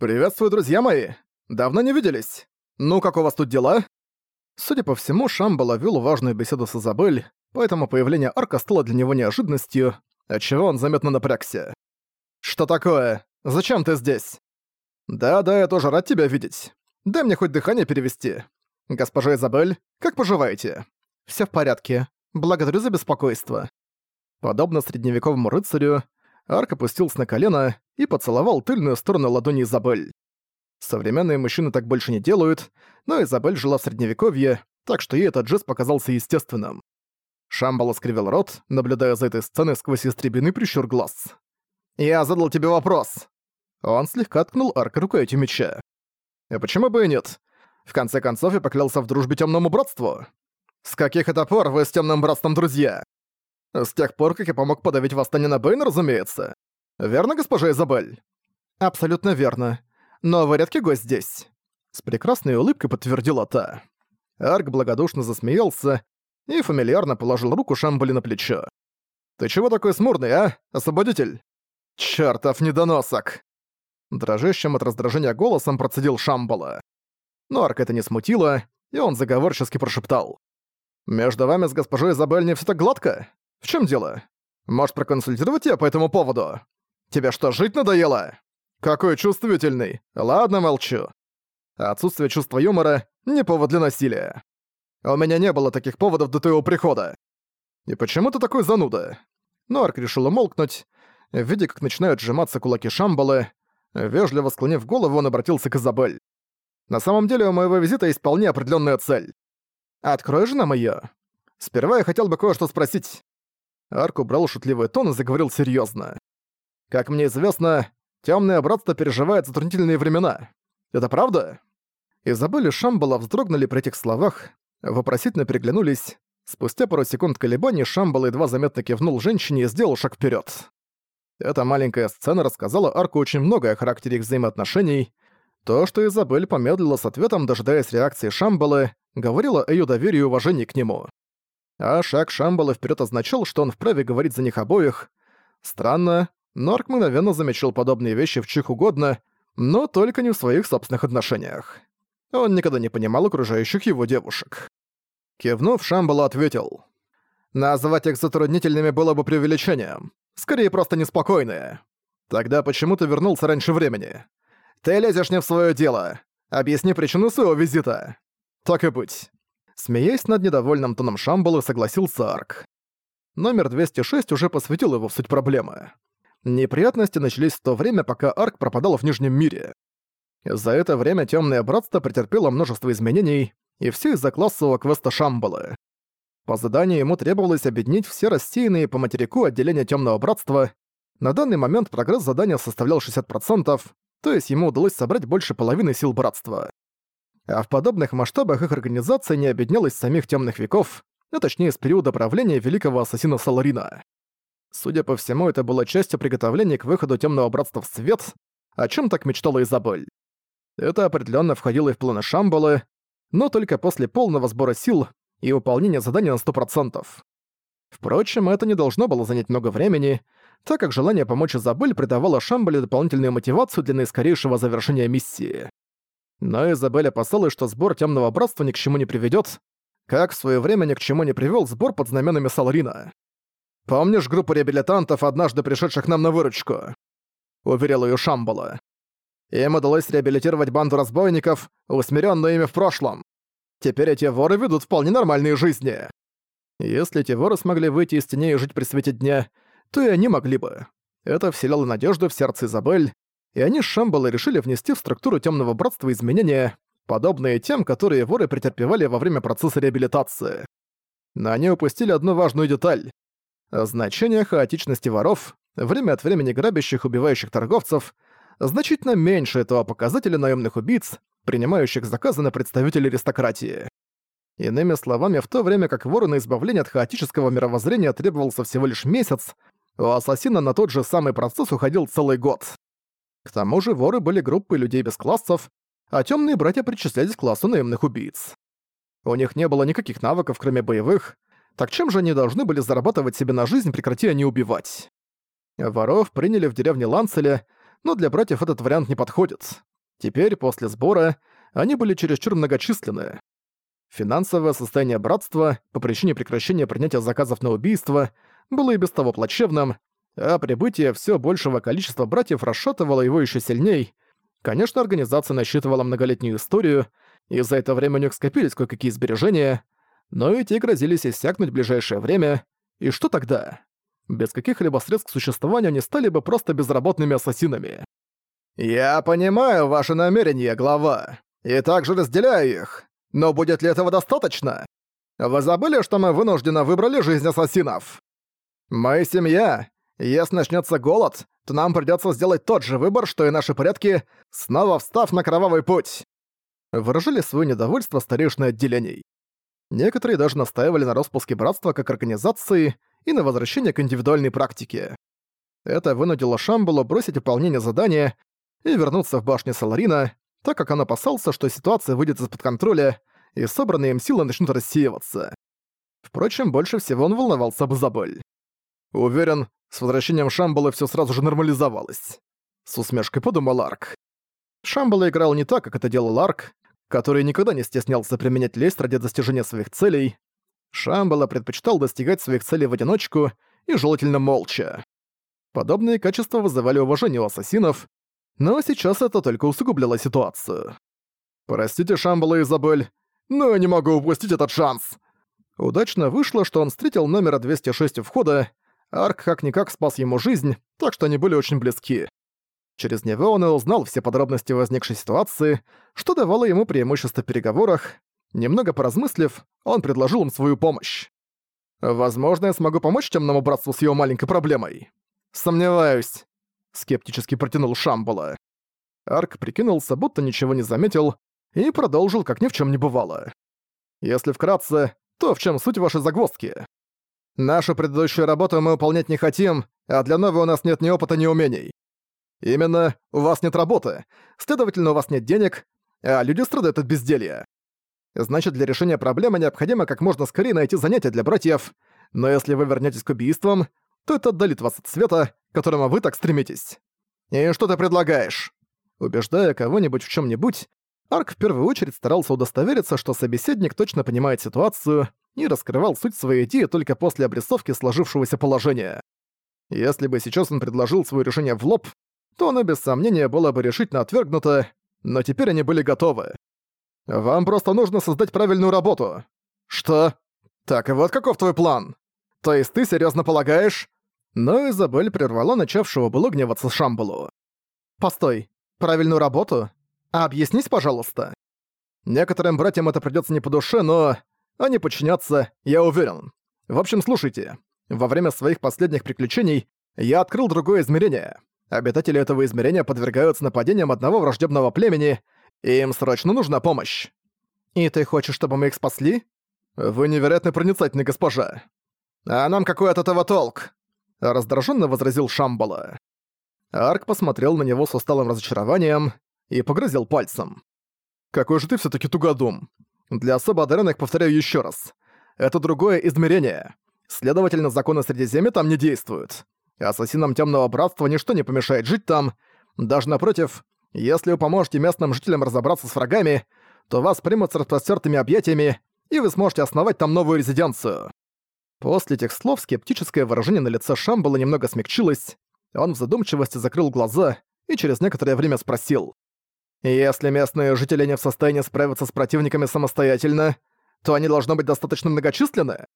«Приветствую, друзья мои! Давно не виделись. Ну, как у вас тут дела?» Судя по всему, Шамбала вел важную беседу с Изабель, поэтому появление Арка стало для него неожиданностью, отчего он заметно напрягся. «Что такое? Зачем ты здесь?» «Да-да, я тоже рад тебя видеть. Дай мне хоть дыхание перевести. Госпожа Изабель, как поживаете?» «Всё в порядке. Благодарю за беспокойство». Подобно средневековому рыцарю, Арк опустился на колено и поцеловал тыльную сторону ладони Изабель. Современные мужчины так больше не делают, но Изабель жила в Средневековье, так что ей этот жест показался естественным. Шамбала скривил рот, наблюдая за этой сценой сквозь истребиный прищур глаз. «Я задал тебе вопрос!» Он слегка ткнул арка рукоятью меча. «А почему бы и нет? В конце концов, я поклялся в дружбе Тёмному Братству. С каких это пор вы с Тёмным Братством друзья? С тех пор, как я помог подавить восстание на Бэйн, разумеется. Верно, госпожа Изабель?» «Абсолютно верно. Но вы редкий гость здесь». С прекрасной улыбкой подтвердила та. Арк благодушно засмеялся и фамильярно положил руку Шамбали на плечо. «Ты чего такой смурный, а, освободитель?» «Чёртов недоносок!» Дрожащим от раздражения голосом процедил Шамбала. Но Арк это не смутило, и он заговорчески прошептал. «Между вами с госпожой Изабель не всё так гладко? В чем дело? Может, проконсультировать тебя по этому поводу? Тебе что, жить надоело? Какой чувствительный. Ладно, молчу. Отсутствие чувства юмора — не повод для насилия. У меня не было таких поводов до твоего прихода. И почему ты такой зануда? Норк решил умолкнуть, видя, как начинают сжиматься кулаки Шамбалы. Вежливо склонив голову, он обратился к Изабель. «На самом деле у моего визита есть вполне определенная цель. Открой же нам её. Сперва я хотел бы кое-что спросить. Арк убрал шутливый тон и заговорил серьезно. «Как мне известно, Темное Братство переживает затруднительные времена. Это правда?» Изабель и Шамбала вздрогнули при этих словах, вопросительно переглянулись. Спустя пару секунд колебаний Шамбала едва заметно кивнул женщине и сделал шаг вперед. Эта маленькая сцена рассказала Арку очень многое о характере их взаимоотношений. То, что Изабель помедлила с ответом, дожидаясь реакции Шамбалы, говорило о её доверии и уважении к нему а шаг Шамбала вперед означал, что он вправе говорить за них обоих. Странно, но Арк мгновенно замечал подобные вещи в чих угодно, но только не в своих собственных отношениях. Он никогда не понимал окружающих его девушек. Кивнув, Шамбала ответил. «Назвать их затруднительными было бы преувеличением. Скорее, просто неспокойные. Тогда почему ты вернулся раньше времени? Ты лезешь не в свое дело. Объясни причину своего визита. Так и быть. Смеясь над недовольным тоном Шамбалы, согласился Арк. Номер 206 уже посвятил его в суть проблемы. Неприятности начались в то время, пока Арк пропадал в Нижнем мире. За это время Темное Братство претерпело множество изменений, и все из-за классового квеста Шамбалы. По заданию ему требовалось объединить все рассеянные по материку отделения Темного Братства. На данный момент прогресс задания составлял 60%, то есть ему удалось собрать больше половины сил Братства а в подобных масштабах их организация не объединялась с самих темных веков, а точнее с периода правления великого ассасина Саларина. Судя по всему, это было частью приготовления к выходу Темного Братства в свет, о чем так мечтала Изабель. Это определенно входило и в планы Шамбалы, но только после полного сбора сил и выполнения задания на 100%. Впрочем, это не должно было занять много времени, так как желание помочь Изабель придавало Шамбале дополнительную мотивацию для наискорейшего завершения миссии. Но Изабель опасалась, что сбор Темного Братства ни к чему не приведет, как в свое время ни к чему не привел сбор под знаменами Саларина. «Помнишь группу реабилитантов, однажды пришедших нам на выручку?» — уверил ее Шамбала. «Им удалось реабилитировать банду разбойников, усмиренную ими в прошлом. Теперь эти воры ведут вполне нормальные жизни. Если эти воры смогли выйти из теней и жить при свете дня, то и они могли бы. Это вселяло надежду в сердце Изабель, и они с Шамбалой решили внести в структуру Темного Братства изменения, подобные тем, которые воры претерпевали во время процесса реабилитации. Но они упустили одну важную деталь. Значение хаотичности воров, время от времени грабящих, убивающих торговцев, значительно меньше этого показателя наемных убийц, принимающих заказы на представителей аристократии. Иными словами, в то время как вору на избавление от хаотического мировоззрения требовался всего лишь месяц, у ассасина на тот же самый процесс уходил целый год. К тому же воры были группой людей без классов, а темные братья причислялись к классу наемных убийц. У них не было никаких навыков, кроме боевых, так чем же они должны были зарабатывать себе на жизнь, прекрати они убивать? Воров приняли в деревне Ланцеля, но для братьев этот вариант не подходит. Теперь, после сбора, они были чересчур многочисленны. Финансовое состояние братства по причине прекращения принятия заказов на убийство было и без того плачевным, а прибытие все большего количества братьев расшатывало его еще сильней. Конечно, организация насчитывала многолетнюю историю, и за это время у них скопились кое-какие сбережения, но и те грозились иссякнуть в ближайшее время. И что тогда? Без каких-либо средств к существованию они стали бы просто безработными ассасинами. «Я понимаю ваши намерения, глава, и также разделяю их, но будет ли этого достаточно? Вы забыли, что мы вынужденно выбрали жизнь ассасинов? Мы семья. Если начнется голод, то нам придется сделать тот же выбор, что и наши предки, снова встав на кровавый путь». Выражали свое недовольство старейшины отделений. Некоторые даже настаивали на распуске братства как организации и на возвращение к индивидуальной практике. Это вынудило Шамбулу бросить выполнение задания и вернуться в башню Саларина, так как он опасался, что ситуация выйдет из-под контроля, и собранные им силы начнут рассеиваться. Впрочем, больше всего он волновался об Изабель. Уверен, с возвращением Шамбала все сразу же нормализовалось. С усмешкой подумал Арк. Шамбала играл не так, как это делал Арк, который никогда не стеснялся применять лесть ради достижения своих целей. Шамбала предпочитал достигать своих целей в одиночку и желательно молча. Подобные качества вызывали уважение у ассасинов, но сейчас это только усугубляло ситуацию. «Простите, Шамбала и Изабель, но я не могу упустить этот шанс!» Удачно вышло, что он встретил номера 206 у входа, Арк как-никак спас ему жизнь, так что они были очень близки. Через него он и узнал все подробности возникшей ситуации, что давало ему преимущество в переговорах. Немного поразмыслив, он предложил им свою помощь. «Возможно, я смогу помочь темному братству с его маленькой проблемой». «Сомневаюсь», — скептически протянул Шамбала. Арк прикинулся, будто ничего не заметил, и продолжил, как ни в чем не бывало. «Если вкратце, то в чем суть вашей загвоздки?» Нашу предыдущую работу мы выполнять не хотим, а для новой у нас нет ни опыта, ни умений. Именно, у вас нет работы, следовательно, у вас нет денег, а люди страдают от безделья. Значит, для решения проблемы необходимо как можно скорее найти занятия для братьев, но если вы вернетесь к убийствам, то это отдалит вас от света, к которому вы так стремитесь. И что ты предлагаешь? Убеждая кого-нибудь в чем нибудь Арк в первую очередь старался удостовериться, что собеседник точно понимает ситуацию и раскрывал суть своей идеи только после обрисовки сложившегося положения. Если бы сейчас он предложил свое решение в лоб, то оно без сомнения было бы решительно отвергнуто, но теперь они были готовы. «Вам просто нужно создать правильную работу». «Что? Так, и вот каков твой план? То есть ты серьезно полагаешь?» Но Изабель прервала начавшего было гневаться Шамбалу. «Постой, правильную работу? А объяснись, пожалуйста. Некоторым братьям это придётся не по душе, но они подчинятся, я уверен. В общем, слушайте. Во время своих последних приключений я открыл другое измерение. Обитатели этого измерения подвергаются нападениям одного враждебного племени, и им срочно нужна помощь. И ты хочешь, чтобы мы их спасли? Вы невероятно проницательны, госпожа. А нам какой от этого толк? Раздраженно возразил Шамбала. Арк посмотрел на него с усталым разочарованием, и погрозил пальцем. «Какой же ты все таки тугодум! Для особо одаренных повторяю еще раз. Это другое измерение. Следовательно, законы Средиземья там не действуют. Ассасинам Темного Братства ничто не помешает жить там. Даже напротив, если вы поможете местным жителям разобраться с врагами, то вас примут с распростертыми объятиями, и вы сможете основать там новую резиденцию». После этих слов скептическое выражение на лице Шамбала немного смягчилось, он в задумчивости закрыл глаза и через некоторое время спросил. Если местные жители не в состоянии справиться с противниками самостоятельно, то они должны быть достаточно многочисленны?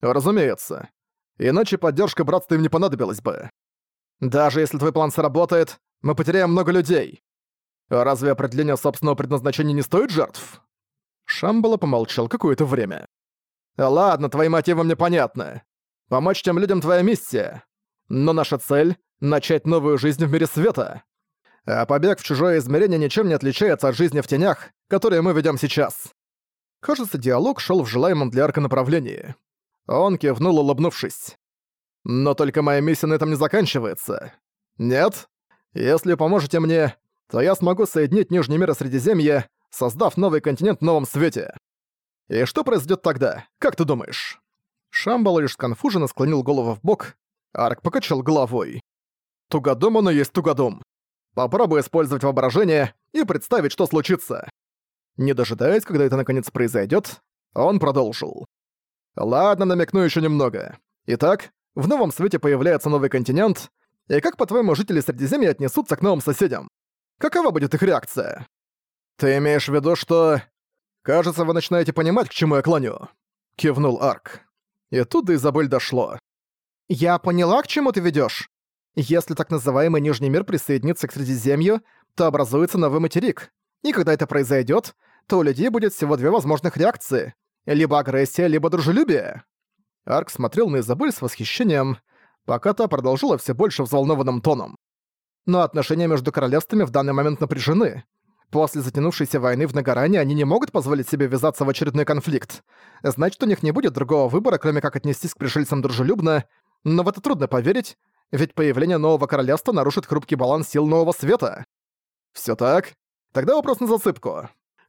Разумеется. Иначе поддержка братства им не понадобилась бы. Даже если твой план сработает, мы потеряем много людей. Разве определение собственного предназначения не стоит жертв? Шамбала помолчал какое-то время. Ладно, твои мотивы мне понятны. Помочь тем людям твоя миссия. Но наша цель — начать новую жизнь в мире света а побег в чужое измерение ничем не отличается от жизни в тенях, которые мы ведем сейчас. Кажется, диалог шел в желаемом для арка направлении. Он кивнул, улыбнувшись. Но только моя миссия на этом не заканчивается. Нет? Если поможете мне, то я смогу соединить Нижний мир и Средиземье, создав новый континент в новом свете. И что произойдет тогда, как ты думаешь? Шамбал лишь сконфуженно склонил голову в бок, Арк покачал головой. Тугодум оно есть тугодум. Попробуй использовать воображение и представить, что случится. Не дожидаясь, когда это наконец произойдет, он продолжил. Ладно, намекну еще немного. Итак, в новом свете появляется новый континент, и как, по-твоему, жители Средиземья отнесутся к новым соседям? Какова будет их реакция? Ты имеешь в виду, что... Кажется, вы начинаете понимать, к чему я клоню. Кивнул Арк. И тут до Изабель дошло. Я поняла, к чему ты ведешь. Если так называемый Нижний мир присоединится к Средиземью, то образуется новый материк. И когда это произойдет, то у людей будет всего две возможных реакции. Либо агрессия, либо дружелюбие. Арк смотрел на Изабель с восхищением, пока та продолжила все больше взволнованным тоном. Но отношения между королевствами в данный момент напряжены. После затянувшейся войны в Нагоране они не могут позволить себе ввязаться в очередной конфликт. Значит, у них не будет другого выбора, кроме как отнестись к пришельцам дружелюбно, но в это трудно поверить, ведь появление нового королевства нарушит хрупкий баланс сил нового света. Все так? Тогда вопрос на засыпку.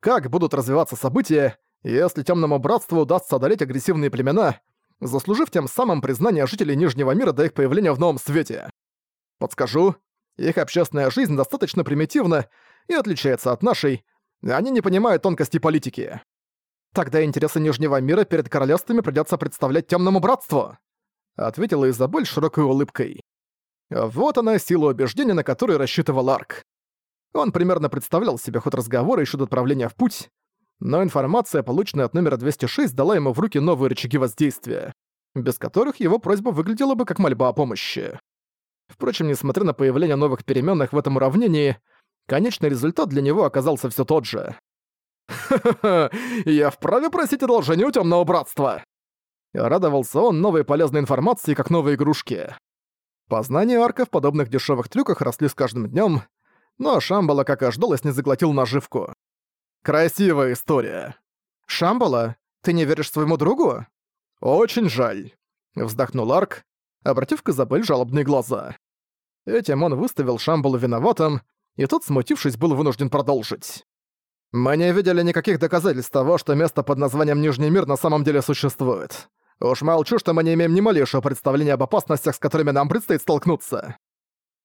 Как будут развиваться события, если Темному Братству удастся одолеть агрессивные племена, заслужив тем самым признание жителей Нижнего мира до их появления в новом свете? Подскажу, их общественная жизнь достаточно примитивна и отличается от нашей, они не понимают тонкостей политики. Тогда интересы Нижнего мира перед королевствами придется представлять Темному Братству, ответила Изабель широкой улыбкой. Вот она сила убеждения, на которую рассчитывал Арк. Он примерно представлял себе ход разговора еще до отправления в путь, но информация, полученная от номера 206, дала ему в руки новые рычаги воздействия, без которых его просьба выглядела бы как мольба о помощи. Впрочем, несмотря на появление новых переменных в этом уравнении, конечный результат для него оказался все тот же. «Ха-ха-ха, я вправе просить одолжение у Тёмного Братства!» Радовался он новой полезной информации, как новой игрушки. Познания арка в подобных дешевых трюках росли с каждым днем, но Шамбала, как ожидалось, не заглотил наживку. Красивая история. Шамбала, ты не веришь своему другу? Очень жаль. Вздохнул Арк, обратив к Изабель жалобные глаза. Этим он выставил Шамбалу виноватым, и тот, смутившись, был вынужден продолжить. «Мы не видели никаких доказательств того, что место под названием Нижний мир на самом деле существует. Уж молчу, что мы не имеем ни малейшего представления об опасностях, с которыми нам предстоит столкнуться.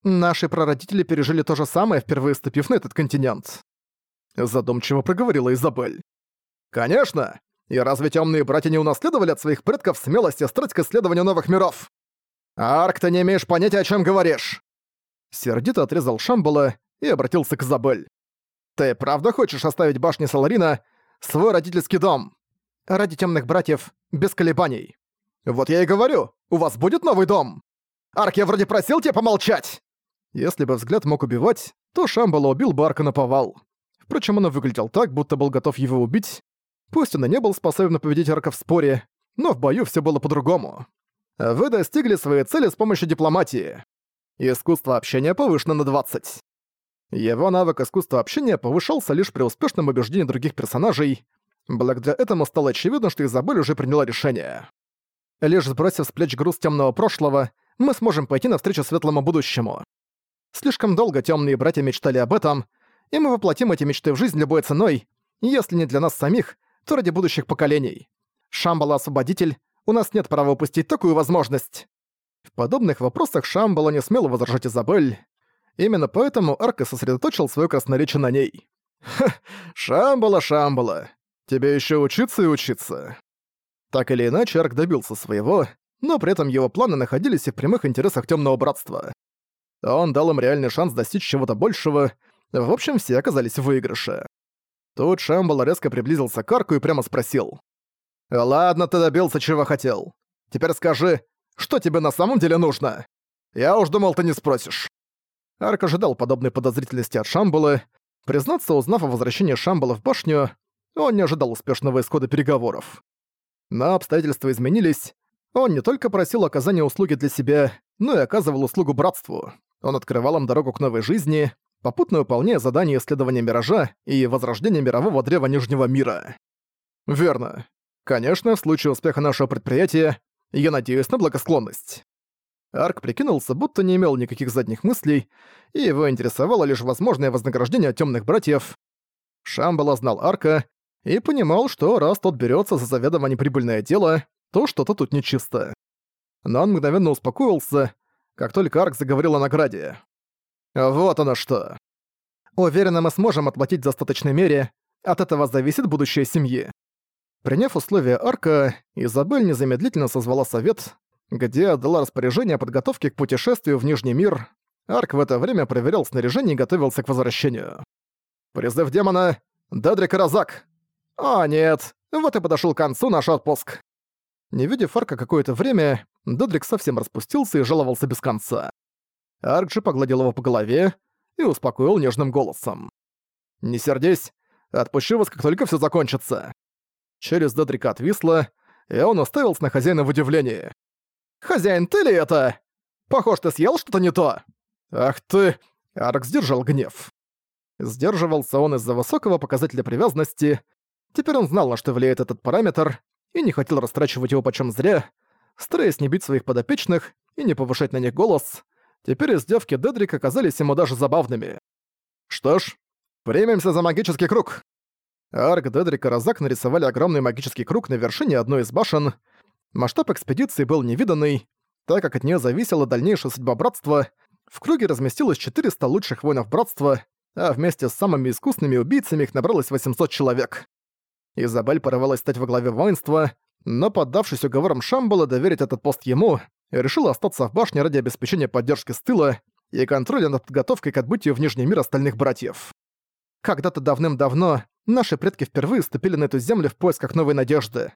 Наши прародители пережили то же самое, впервые ступив на этот континент. Задумчиво проговорила Изабель. Конечно! И разве темные братья не унаследовали от своих предков смелость и страсть к исследованию новых миров? Арк, ты не имеешь понятия, о чем говоришь! Сердито отрезал Шамбала и обратился к Изабель. Ты правда хочешь оставить башни Саларина свой родительский дом? Ради темных братьев, без колебаний. Вот я и говорю, у вас будет новый дом. Арк, я вроде просил тебя помолчать. Если бы взгляд мог убивать, то Шамбала убил бы Арка на повал. Впрочем, он выглядел так, будто был готов его убить. Пусть он и не был способен победить Арка в споре, но в бою все было по-другому. Вы достигли своей цели с помощью дипломатии. Искусство общения повышено на 20. Его навык искусства общения повышался лишь при успешном убеждении других персонажей. Благодаря этому стало очевидно, что Изабель уже приняла решение. Лишь сбросив с плеч груз темного прошлого, мы сможем пойти навстречу светлому будущему. Слишком долго темные братья мечтали об этом, и мы воплотим эти мечты в жизнь любой ценой, если не для нас самих, то ради будущих поколений. Шамбала — освободитель, у нас нет права упустить такую возможность. В подобных вопросах Шамбала не смел возражать Изабель. Именно поэтому Арка сосредоточил свое красноречие на ней. «Ха, Шамбала, Шамбала, тебе еще учиться и учиться». Так или иначе, Арк добился своего, но при этом его планы находились и в прямых интересах Темного Братства. Он дал им реальный шанс достичь чего-то большего, в общем, все оказались в выигрыше. Тут Шамбал резко приблизился к арку и прямо спросил. «Ладно, ты добился, чего хотел. Теперь скажи, что тебе на самом деле нужно? Я уж думал, ты не спросишь». Арк ожидал подобной подозрительности от Шамбала. Признаться, узнав о возвращении Шамбала в башню, он не ожидал успешного исхода переговоров. Но обстоятельства изменились. Он не только просил оказания услуги для себя, но и оказывал услугу братству. Он открывал им дорогу к новой жизни, попутно выполняя задание исследования Миража и возрождения мирового древа Нижнего мира. Верно. Конечно, в случае успеха нашего предприятия я надеюсь на благосклонность. Арк прикинулся, будто не имел никаких задних мыслей, и его интересовало лишь возможное вознаграждение от темных братьев. Шамбала знал Арка и понимал, что раз тот берется за заведомо неприбыльное дело, то что-то тут нечисто. Но он мгновенно успокоился, как только Арк заговорил о награде. Вот оно что. Уверена, мы сможем отплатить в достаточной мере, от этого зависит будущее семьи. Приняв условия Арка, Изабель незамедлительно созвала совет, где отдала распоряжение о подготовке к путешествию в Нижний мир. Арк в это время проверял снаряжение и готовился к возвращению. «Призыв демона! Дедрик и Розак!» «О, нет! Вот и подошел к концу наш отпуск!» Не видев Арка какое-то время, Дедрик совсем распустился и жаловался без конца. Арк же погладил его по голове и успокоил нежным голосом. «Не сердись, отпущу вас, как только все закончится». Через Дедрика отвисла, и он уставился на хозяина в удивлении. «Хозяин, ты ли это? Похож, ты съел что-то не то!» «Ах ты!» Арк сдержал гнев. Сдерживался он из-за высокого показателя привязанности. Теперь он знал, на что влияет этот параметр, и не хотел растрачивать его почем зря, стараясь не бить своих подопечных и не повышать на них голос. Теперь издевки Дедрика казались ему даже забавными. Что ж, примемся за магический круг. Арк, Дедрик и Розак нарисовали огромный магический круг на вершине одной из башен. Масштаб экспедиции был невиданный, так как от нее зависела дальнейшая судьба Братства. В круге разместилось 400 лучших воинов Братства, а вместе с самыми искусными убийцами их набралось 800 человек. Изабель порывалась стать во главе воинства, но, поддавшись уговорам Шамбала доверить этот пост ему, решила остаться в башне ради обеспечения поддержки с тыла и контроля над подготовкой к отбытию в Нижний мир остальных братьев. Когда-то давным-давно наши предки впервые ступили на эту землю в поисках новой надежды.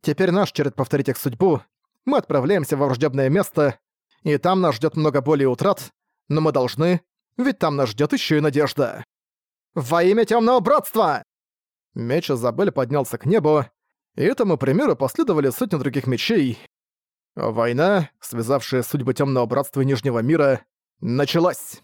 Теперь наш черед повторить их судьбу. Мы отправляемся во враждебное место, и там нас ждет много боли и утрат, но мы должны, ведь там нас ждет еще и надежда. «Во имя темного братства!» Меч Изабель поднялся к небу, и этому примеру последовали сотни других мечей. Война, связавшая судьбы Темного Братства Нижнего Мира, началась.